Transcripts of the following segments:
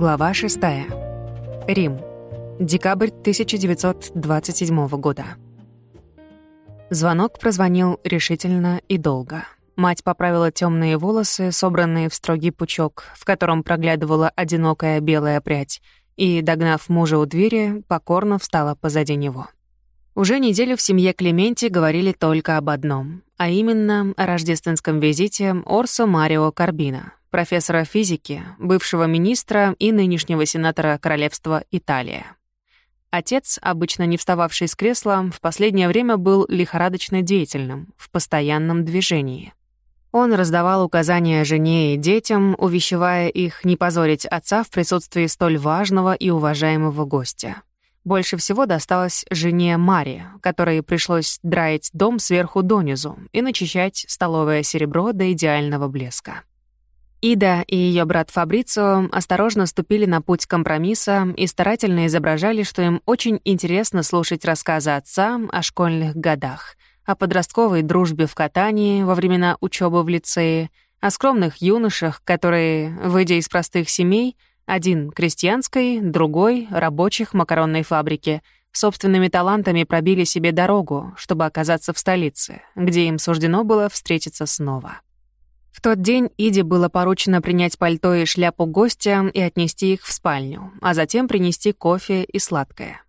Глава 6. Рим. Декабрь 1927 года. Звонок прозвонил решительно и долго. Мать поправила темные волосы, собранные в строгий пучок, в котором проглядывала одинокая белая прядь, и, догнав мужа у двери, покорно встала позади него. Уже неделю в семье Клементи говорили только об одном, а именно о рождественском визите Орсо Марио Карбина, профессора физики, бывшего министра и нынешнего сенатора Королевства Италия. Отец, обычно не встававший с кресла, в последнее время был лихорадочно деятельным, в постоянном движении. Он раздавал указания жене и детям, увещевая их не позорить отца в присутствии столь важного и уважаемого гостя. Больше всего досталось жене Маре, которой пришлось драить дом сверху донизу и начищать столовое серебро до идеального блеска. Ида и ее брат Фабрицио осторожно ступили на путь компромисса и старательно изображали, что им очень интересно слушать рассказы отца о школьных годах, о подростковой дружбе в катании во времена учебы в лицее, о скромных юношах, которые, выйдя из простых семей, один — крестьянской, другой — рабочих макаронной фабрики. Собственными талантами пробили себе дорогу, чтобы оказаться в столице, где им суждено было встретиться снова. В тот день Иде было поручено принять пальто и шляпу гостя и отнести их в спальню, а затем принести кофе и сладкое.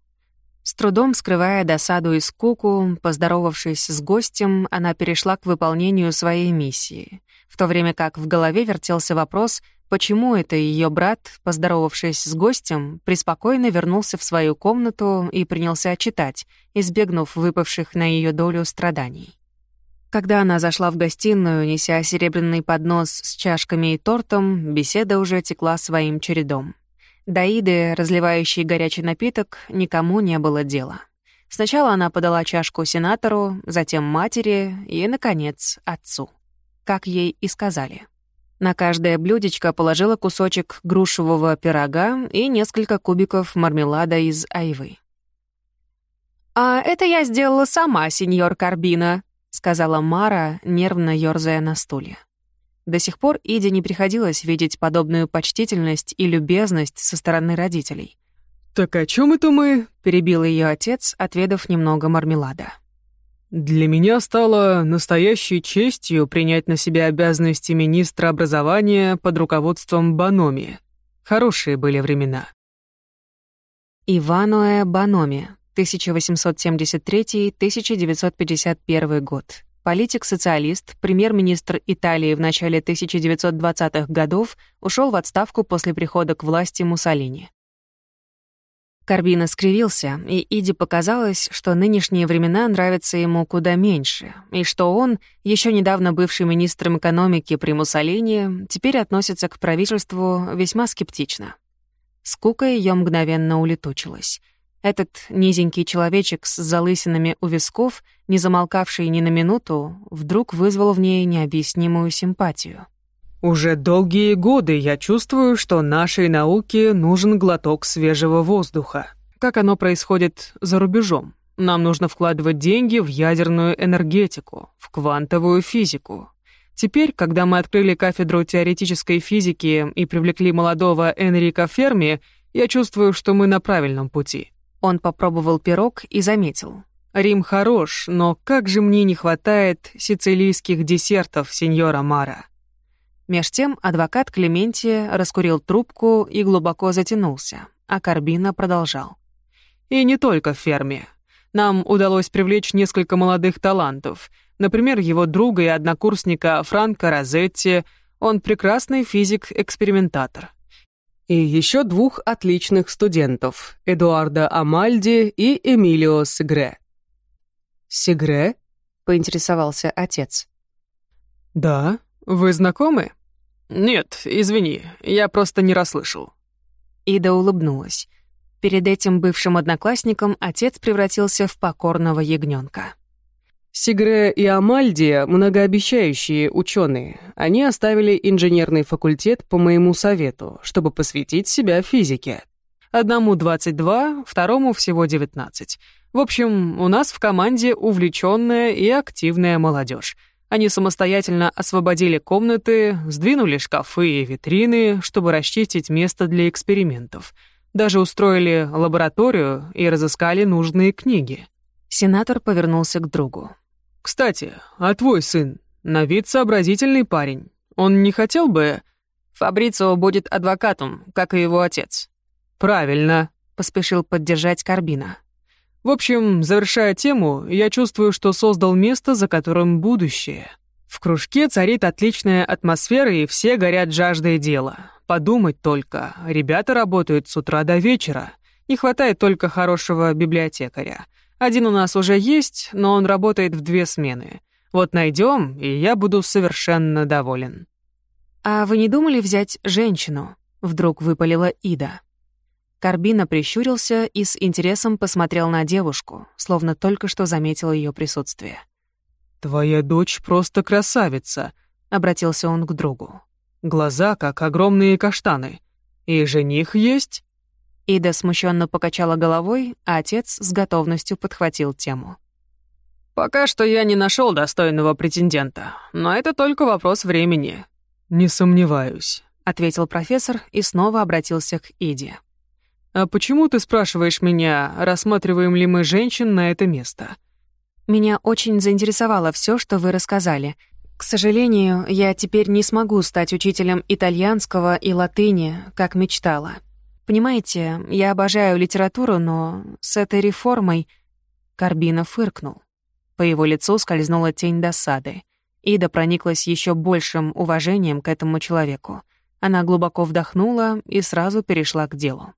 С трудом скрывая досаду и скуку, поздоровавшись с гостем, она перешла к выполнению своей миссии, в то время как в голове вертелся вопрос — Почему это ее брат, поздоровавшись с гостем, преспокойно вернулся в свою комнату и принялся читать, избегнув выпавших на ее долю страданий? Когда она зашла в гостиную, неся серебряный поднос с чашками и тортом, беседа уже текла своим чередом. До Иды, разливающей горячий напиток, никому не было дела. Сначала она подала чашку сенатору, затем матери и, наконец, отцу. Как ей и сказали — на каждое блюдечко положила кусочек грушевого пирога и несколько кубиков мармелада из айвы. «А это я сделала сама, сеньор Карбина», — сказала Мара, нервно ёрзая на стуле. До сих пор Иде не приходилось видеть подобную почтительность и любезность со стороны родителей. «Так о чем это мы?» — перебил ее отец, отведав немного мармелада. Для меня стало настоящей честью принять на себя обязанности министра образования под руководством Баноми. Хорошие были времена. Ивануэ Баноми, 1873-1951 год. Политик-социалист, премьер-министр Италии в начале 1920-х годов, ушел в отставку после прихода к власти Муссолини. Карбина скривился, и Иди показалось, что нынешние времена нравятся ему куда меньше, и что он, еще недавно бывший министром экономики при Муссолини, теперь относится к правительству весьма скептично. Скука ее мгновенно улетучилась. Этот низенький человечек с залысинами у висков, не замолкавший ни на минуту, вдруг вызвал в ней необъяснимую симпатию. Уже долгие годы я чувствую, что нашей науке нужен глоток свежего воздуха. Как оно происходит за рубежом? Нам нужно вкладывать деньги в ядерную энергетику, в квантовую физику. Теперь, когда мы открыли кафедру теоретической физики и привлекли молодого Энрика Ферми, я чувствую, что мы на правильном пути. Он попробовал пирог и заметил. Рим хорош, но как же мне не хватает сицилийских десертов, сеньора Мара. Меж тем адвокат Клементия раскурил трубку и глубоко затянулся, а Карбина продолжал. «И не только в ферме. Нам удалось привлечь несколько молодых талантов. Например, его друга и однокурсника Франко Розетти. Он прекрасный физик-экспериментатор. И еще двух отличных студентов — Эдуарда Амальди и Эмилио Сегре». «Сегре?» — поинтересовался отец. «Да. Вы знакомы?» «Нет, извини, я просто не расслышал». Ида улыбнулась. Перед этим бывшим одноклассником отец превратился в покорного ягненка. Сигре и Амальдия — многообещающие ученые. Они оставили инженерный факультет по моему совету, чтобы посвятить себя физике. Одному 22, второму всего 19. В общем, у нас в команде увлеченная и активная молодежь. Они самостоятельно освободили комнаты, сдвинули шкафы и витрины, чтобы расчистить место для экспериментов. Даже устроили лабораторию и разыскали нужные книги. Сенатор повернулся к другу. «Кстати, а твой сын? На вид сообразительный парень. Он не хотел бы...» «Фабрицио будет адвокатом, как и его отец». «Правильно», — поспешил поддержать Карбина. В общем, завершая тему, я чувствую, что создал место, за которым будущее. В кружке царит отличная атмосфера, и все горят жаждой дела. Подумать только, ребята работают с утра до вечера. Не хватает только хорошего библиотекаря. Один у нас уже есть, но он работает в две смены. Вот найдем, и я буду совершенно доволен. «А вы не думали взять женщину?» — вдруг выпалила Ида. Карбина прищурился и с интересом посмотрел на девушку, словно только что заметил ее присутствие. «Твоя дочь просто красавица», — обратился он к другу. «Глаза, как огромные каштаны. И жених есть?» Ида смущенно покачала головой, а отец с готовностью подхватил тему. «Пока что я не нашел достойного претендента, но это только вопрос времени». «Не сомневаюсь», — ответил профессор и снова обратился к Иде. «А почему ты спрашиваешь меня, рассматриваем ли мы женщин на это место?» «Меня очень заинтересовало все, что вы рассказали. К сожалению, я теперь не смогу стать учителем итальянского и латыни, как мечтала. Понимаете, я обожаю литературу, но с этой реформой...» Карбина фыркнул. По его лицу скользнула тень досады. Ида прониклась еще большим уважением к этому человеку. Она глубоко вдохнула и сразу перешла к делу.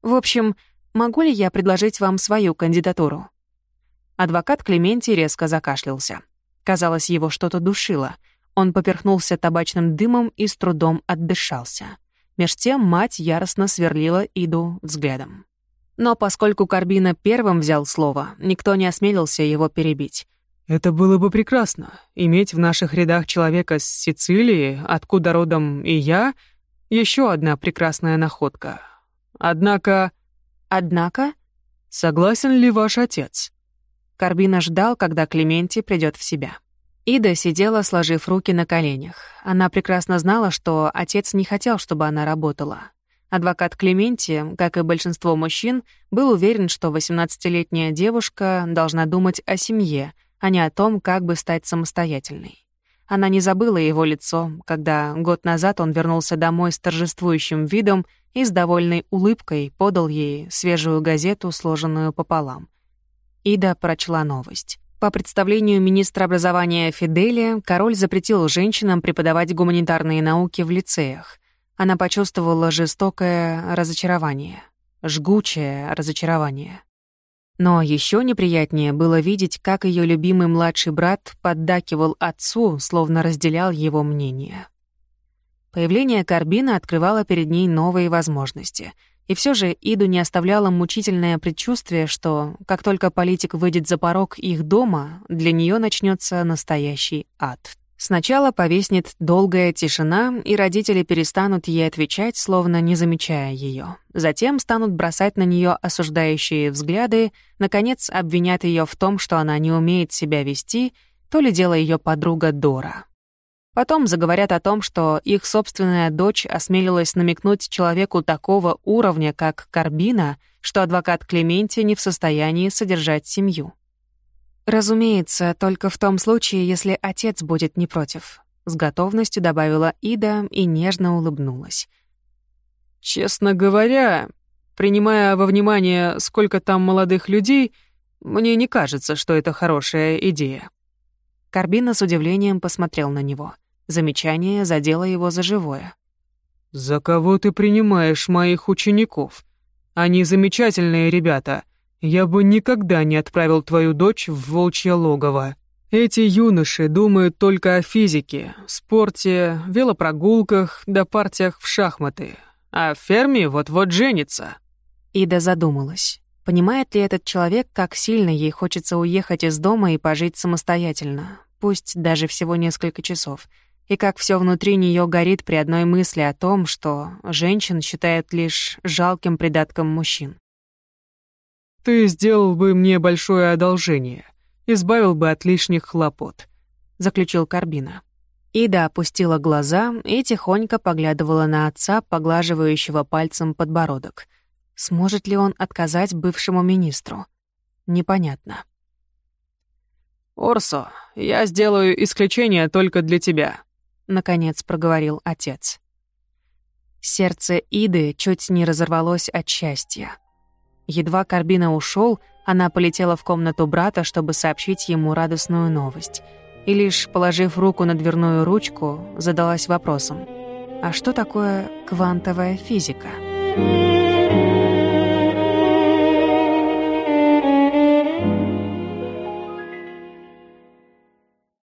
В общем, могу ли я предложить вам свою кандидатуру?» Адвокат Клементий резко закашлялся. Казалось, его что-то душило. Он поперхнулся табачным дымом и с трудом отдышался. Меж тем мать яростно сверлила Иду взглядом. Но поскольку Карбина первым взял слово, никто не осмелился его перебить. «Это было бы прекрасно. Иметь в наших рядах человека с Сицилии, откуда родом и я, еще одна прекрасная находка. Однако... Однако? Согласен ли ваш отец? Карбина ждал, когда Клементи придет в себя. Ида сидела, сложив руки на коленях. Она прекрасно знала, что отец не хотел, чтобы она работала. Адвокат Клементи, как и большинство мужчин, был уверен, что 18-летняя девушка должна думать о семье, а не о том, как бы стать самостоятельной. Она не забыла его лицо, когда год назад он вернулся домой с торжествующим видом и с довольной улыбкой подал ей свежую газету, сложенную пополам. Ида прочла новость. По представлению министра образования Фиделия, король запретил женщинам преподавать гуманитарные науки в лицеях. Она почувствовала жестокое разочарование, жгучее разочарование. Но еще неприятнее было видеть, как ее любимый младший брат поддакивал отцу, словно разделял его мнение. Появление Карбина открывало перед ней новые возможности. И все же Иду не оставляло мучительное предчувствие, что, как только политик выйдет за порог их дома, для нее начнется настоящий ад. Сначала повеснет долгая тишина, и родители перестанут ей отвечать, словно не замечая ее. Затем станут бросать на нее осуждающие взгляды, наконец обвинят ее в том, что она не умеет себя вести, то ли дело ее подруга Дора. Потом заговорят о том, что их собственная дочь осмелилась намекнуть человеку такого уровня, как Карбина, что адвокат Клементи не в состоянии содержать семью. «Разумеется, только в том случае, если отец будет не против», — с готовностью добавила Ида и нежно улыбнулась. «Честно говоря, принимая во внимание, сколько там молодых людей, мне не кажется, что это хорошая идея». Карбина с удивлением посмотрел на него — Замечание задело его за живое. «За кого ты принимаешь моих учеников? Они замечательные ребята. Я бы никогда не отправил твою дочь в волчье логово. Эти юноши думают только о физике, спорте, велопрогулках да партиях в шахматы. А в ферме вот-вот женится». Ида задумалась. Понимает ли этот человек, как сильно ей хочется уехать из дома и пожить самостоятельно, пусть даже всего несколько часов — и как все внутри нее горит при одной мысли о том, что женщин считают лишь жалким придатком мужчин. «Ты сделал бы мне большое одолжение, избавил бы от лишних хлопот. — заключил Карбина. Ида опустила глаза и тихонько поглядывала на отца, поглаживающего пальцем подбородок. Сможет ли он отказать бывшему министру? Непонятно. «Орсо, я сделаю исключение только для тебя», — наконец проговорил отец. Сердце Иды чуть не разорвалось от счастья. Едва Карбина ушел, она полетела в комнату брата, чтобы сообщить ему радостную новость — и лишь положив руку на дверную ручку, задалась вопросом, а что такое квантовая физика?